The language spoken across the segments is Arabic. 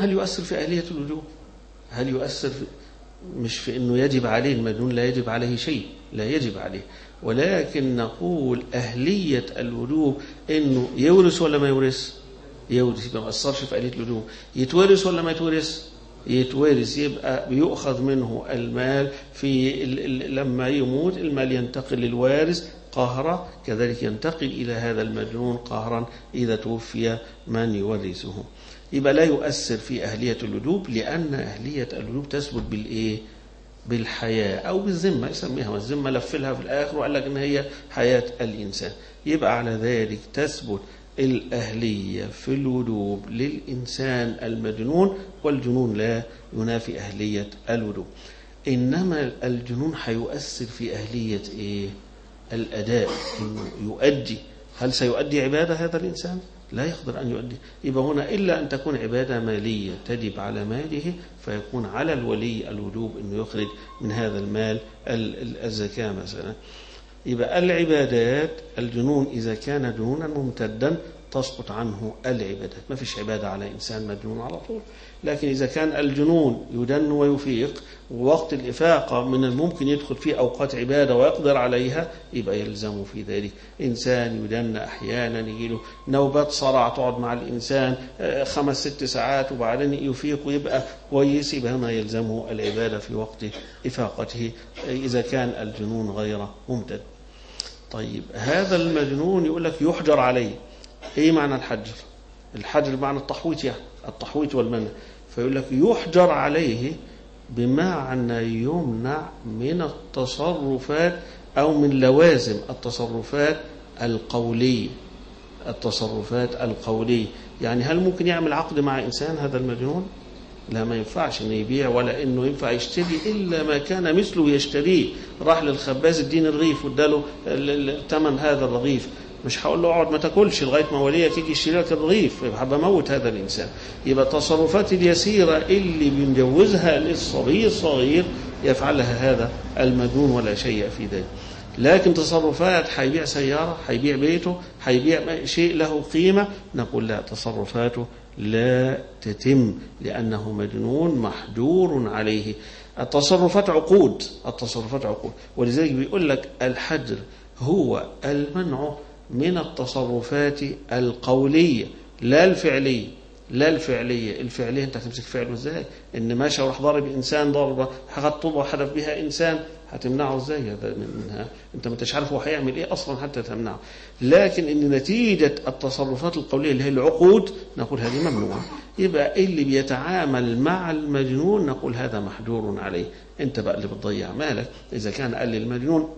هل يؤثر في أهلية الوجوب هل يؤثر في مش في أنه يجب عليه المجنون لا يجب عليه شيء لا يجب عليه. ولكن نقول أهلية الوجوب أنه يورث ولا ما يورث؟ يورث يبقى ما أثرش في أهلية الوجوب يتورث ولا ما يتورث؟ يتورث يبقى بيؤخذ منه المال في لما يموت المال ينتقل للوارث قهرا كذلك ينتقل إلى هذا المجنون قهرا إذا توفي من يورثه. يبقى لا يؤثر في أهلية الوجوب لأن أهلية الوجوب تثبت بالإيه؟ بالحياة أو بالذمة يسميها الذمة لفلها في الآخر وقال لك إن هي حياة الإنسان. يبقى على ذلك تثبت الأهلية في الوجوب للإنسان المجنون والجنون لا ينافي أهلية الوجوب إنما الجنون هيؤثر في أهلية إيه؟ الأداء إنه يؤدي. هل سيؤدي عبادة هذا الإنسان؟ لا يقدر أن يؤدي. يبقى هنا إلا أن تكون عبادة مالية تجب على ماله فيكون على الولي الوجوب أنه يخرج من هذا المال الزكاة مثلا. يبقى العبادات الجنون إذا كان جنونا ممتدا تسقط عنه العبادات. ما فيش عبادة على إنسان مجنون على طول. لكن إذا كان الجنون يدن ويفيق ووقت الإفاقة من الممكن يدخل فيه أوقات عبادة ويقدر عليها يبقى يلزمه في ذلك. إنسان يدن أحيانا يجيله نوبات صرع تقعد مع الإنسان خمس ست ساعات وبعدين يفيق ويبقى كويس يبقى هنا يلزمه العبادة في وقت إفاقته. إذا كان الجنون غير ممتد. طيب هذا المجنون يقول لك يحجر عليه. إيه معنى الحجر؟ الحجر معنى التحويط يعني التحويط والمنع. فيقول لك يحجر عليه بمعنى يمنع من التصرفات أو من لوازم التصرفات القوليه التصرفات القوليه يعني هل ممكن يعمل عقد مع إنسان هذا المجنون؟ لا ما ينفعش إنه يبيع ولا إنه ينفع يشتري إلا ما كان مثله يشتريه. راح للخباز اديني الرغيف واداله ثمن هذا الرغيف. مش هقول له اقعد ما تاكلش لغاية ما وليك يجي يشتري لك الرغيف. يبقى بموت هذا الإنسان. يبقى التصرفات اليسيرة اللي بنجوزها للصبي الصغير يفعلها هذا المجنون ولا شيء في ذلك. لكن تصرفات هيبيع سيارة هيبيع بيته هيبيع شيء له قيمة نقول لا تصرفاته لا تتم لأنه مجنون محجور عليه. التصرفات عقود التصرفات عقود. ولذلك بيقول لك الحجر هو المنع من التصرفات القولية لا الفعلية لا الفعلية. الفعلية أنت هتمسك فعله إزاي؟ إن ماشى وراح ضارب إنسان ضربة طوبة وحدف بها إنسان هتمنعه إزاي هذا منها؟ أنت ما أنتش عارف هو هيعمل إيه أصلا حتى تمنعه. لكن إن نتيجة التصرفات القولية اللي هي العقود نقول هذه ممنوعة. يبقى اللي بيتعامل مع المجنون نقول هذا محجور عليه. أنت بقى اللي بتضيع مالك. إذا كان قال للمجنون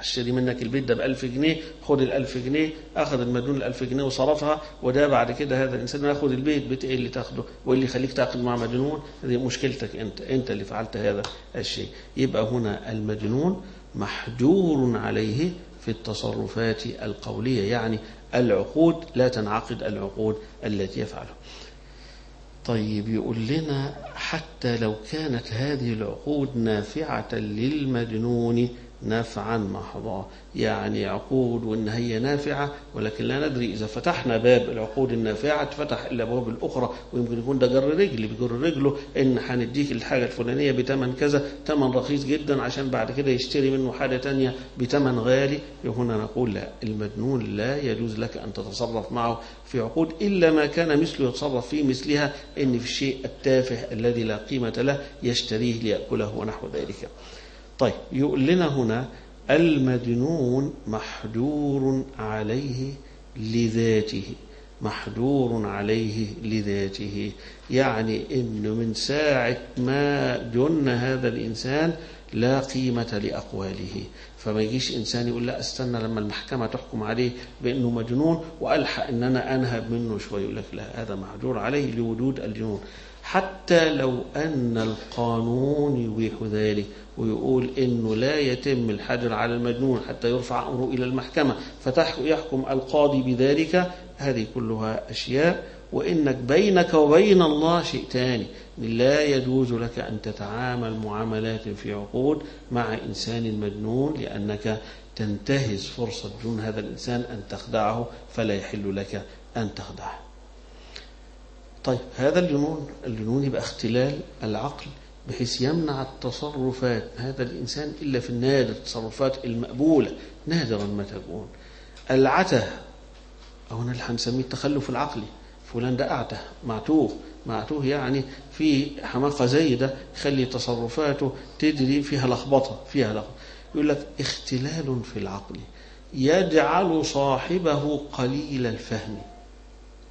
اشتري منك البيت ده ب 1000 جنيه خد ال 1000 جنيه أخذ المجنون ال 1000 جنيه وصرفها وده بعد كده هذا الإنسان ياخد البيت بيت إيه اللي تاخده؟ وايه اللي يخليك تاخد مع مجنون هذه مشكلتك أنت أنت اللي فعلت هذا الشيء. يبقى هنا المجنون محجور عليه في التصرفات القولية يعني العقود لا تنعقد العقود التي يفعلها. طيب يقول لنا حتى لو كانت هذه العقود نافعة للمجنون نفعا محضا يعني عقود وان هي نافعة ولكن لا ندري إذا فتحنا باب العقود النافعة فتح الابواب الأخرى ويمكن يكون ده جر رجل بيجر رجله إن هنديك الحاجة الفلانية بثمن كذا ثمن رخيص جدا عشان بعد كده يشتري منه حاجة ثانية بثمن غالي. هنا نقول لا المجنون لا يجوز لك أن تتصرف معه في عقود إلا ما كان مثله يتصرف فيه مثلها إن في الشيء التافه الذي لا قيمة له يشتريه ليأكله ونحو ذلك. طيب يقول لنا هنا المجنون محجور عليه لذاته محجور عليه لذاته يعني إنه من ساعة ما جن هذا الإنسان لا قيمة لأقواله. فما يجيش إنسان يقول لا استنى لما المحكمة تحكم عليه بأنه مجنون وألحق أن أنا أنهب منه شوية يقول لك لا هذا محجور عليه لوجود الجنون. حتى لو أن القانون يبيح ذلك ويقول إنه لا يتم الحجر على المجنون حتى يرفع أمره إلى المحكمة فيحكم القاضي بذلك هذه كلها أشياء. وإنك بينك وبين الله شيء تاني. لا يجوز لك أن تتعامل معاملات في عقود مع إنسان مجنون لأنك تنتهز فرصة جنون هذا الإنسان أن تخدعه فلا يحل لك أن تخدعه. طيب هذا الجنون الجنون يبقى اختلال العقل بحيث يمنع التصرفات هذا الإنسان إلا في النادر التصرفات المقبولة نادرا ما تكون. العته أو هنا اللي التخلف العقلي فلان ده أعته معتوه. معتوه يعني في حماقة زي ده يخلي تصرفاته تدري فيها لخبطة فيها لخبطة. يقول لك اختلال في العقل يجعل صاحبه قليل الفهم.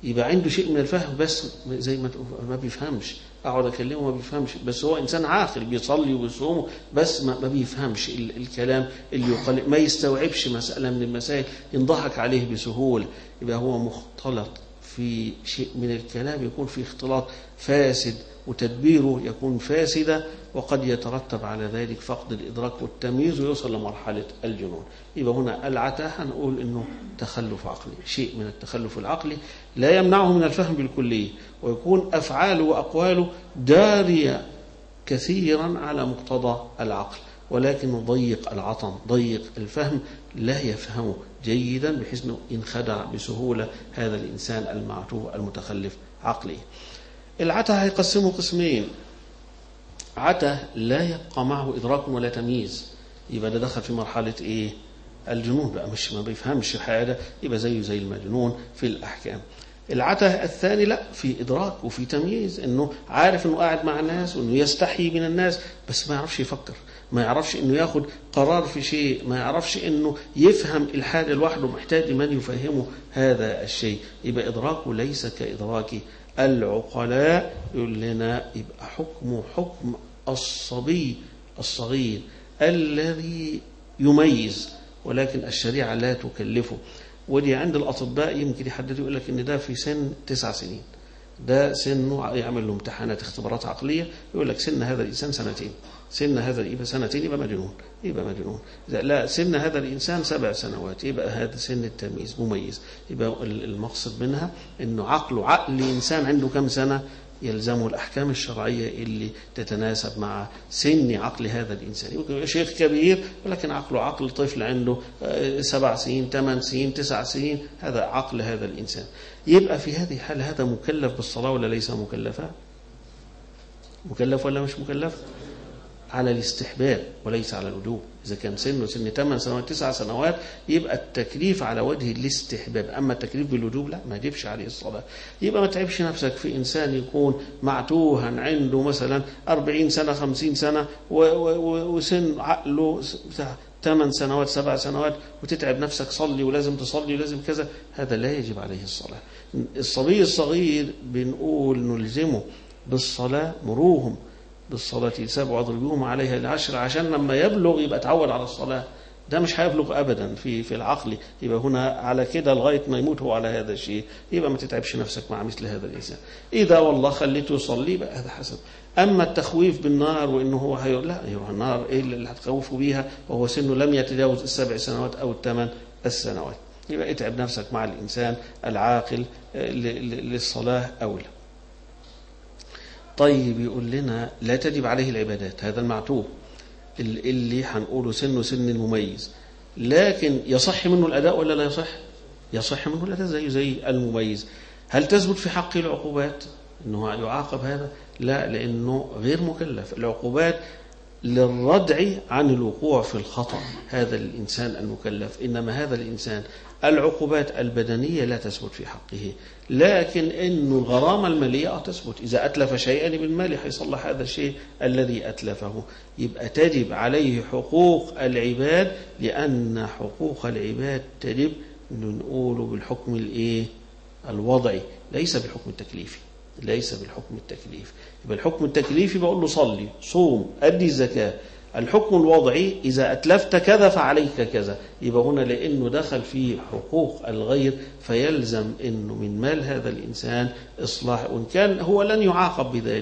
يبقى عنده شيء من الفهم بس زي ما ما بيفهمش. أقعد أكلمه ما بيفهمش. بس هو إنسان عاقل بيصلي وبيصوم بس ما, ما بيفهمش ال- الكلام اللي يقال. ما يستوعبش مسألة من المسائل ينضحك عليه بسهولة. يبقى هو مختلط. في شيء من الكلام يكون في اختلاط فاسد وتدبيره يكون فاسدا وقد يترتب على ذلك فقد الإدراك والتمييز ويوصل لمرحلة الجنون. يبقى هنا العتاه هنقول أنه تخلف عقلي شيء من التخلف العقلي لا يمنعه من الفهم بالكلية ويكون أفعاله وأقواله دارية كثيرا على مقتضى العقل ولكن ضيق العطن ضيق الفهم لا يفهمه. جيدا بحيث إنه ينخدع بسهولة هذا الإنسان المعتوه المتخلف عقليا العته هيقسمه قسمين. عته لا يبقى معه إدراك ولا تمييز. يبقى ده دخل في مرحلة إيه؟ الجنون بقى مش ما بيفهمش حاجة. يبقى زيه زي المجنون في الأحكام. العته الثاني لا في إدراك وفي تمييز إنه عارف إنه قاعد مع الناس وإنه يستحي من الناس بس ما يعرفش يفكر ما يعرفش إنه ياخد قرار في شيء ما يعرفش إنه يفهم الحاجة لوحده محتاج من يفهمه هذا الشيء. يبقى إدراكه ليس كإدراك العقلاء يقول لنا يبقى حكمه حكم الصبي الصغير الذي يميز ولكن الشريعة لا تكلفه. ودي عند الأطباء يمكن يحددوا يقول لك إن ده في سن تسع سنين. ده سنه يعمل له امتحانات اختبارات عقلية يقول لك سن هذا الإنسان سنتين. سن هذا يبقى سنتين يبقى مجنون يبقى مجنون. لا سن هذا الإنسان سبع سنوات يبقى هذا سن التمييز مميز. يبقى المقصد منها إنه عقله عقل إنسان عنده كم سنة؟ يلزمه الأحكام الشرعية اللي تتناسب مع سن عقل هذا الإنسان. يمكن يبقى شيخ كبير ولكن عقله عقل طفل عنده سبع سنين ثمان سنين تسع سنين هذا عقل هذا الإنسان. يبقى في هذه الحالة هذا مكلف بالصلاة ولا ليس مكلفا؟ مكلف ولا مش مكلف؟ على الاستحباب وليس على الوجوب. إذا كان سنه سن 8 سنوات 9 سنوات يبقى التكليف على وجه الاستحباب. أما التكليف بالوجوب لا ما يجبش عليه الصلاة. يبقى ما تعبش نفسك في إنسان يكون معتوها عنده مثلا 40 سنة 50 سنة وسن عقله 8 سنوات 7 سنوات وتتعب نفسك صلي ولازم تصلي ولازم كذا هذا لا يجب عليه الصلاة. الصبي الصغير بنقول نلزمه بالصلاة مروهم. بالصلاة سبع واضربوهم عليها العشر عشان لما يبلغ يبقى اتعود على الصلاة. ده مش هيبلغ ابدا في في العقل. يبقى هنا على كده لغاية ما يموت هو على هذا الشيء. يبقى ما تتعبش نفسك مع مثل هذا الإنسان. إذا والله خليته يصلي بقى هذا حسب. أما التخويف بالنار وإنه هو هي لا يروح النار إيه اللي هتخوفه بيها؟ وهو سنه لم يتجاوز السبع سنوات أو الثمان السنوات. يبقى اتعب نفسك مع الإنسان العاقل للصلاة أولى. طيب يقول لنا لا تجب عليه العبادات هذا المعتوه اللي هنقوله سنه سن المميز. لكن يصح منه الأداء ولا لا يصح؟ يصح منه الأداء زيه زي المميز. هل تثبت في حقه العقوبات؟ أنه يعاقب هذا؟ لا لأنه غير مكلف. العقوبات للردع عن الوقوع في الخطأ. هذا الإنسان المكلف. إنما هذا الإنسان العقوبات البدنية لا تثبت في حقه. لكن إنه الغرامة المالية تثبت. إذا أتلف شيئا بالمال هيصلح هذا الشيء الذي أتلفه. يبقى تجب عليه حقوق العباد لأن حقوق العباد تجب. نقول بالحكم الإيه؟ الوضعي. ليس بالحكم التكليفي. ليس بالحكم التكليفي يبقى الحكم التكليفي بقول له صلي صوم أدي الزكاة. الحكم الوضعي إذا أتلفت كذا فعليك كذا. يبقى هنا لأنه دخل في حقوق الغير فيلزم أنه من مال هذا الإنسان إصلاح. وإن كان هو لن يعاقب بذلك.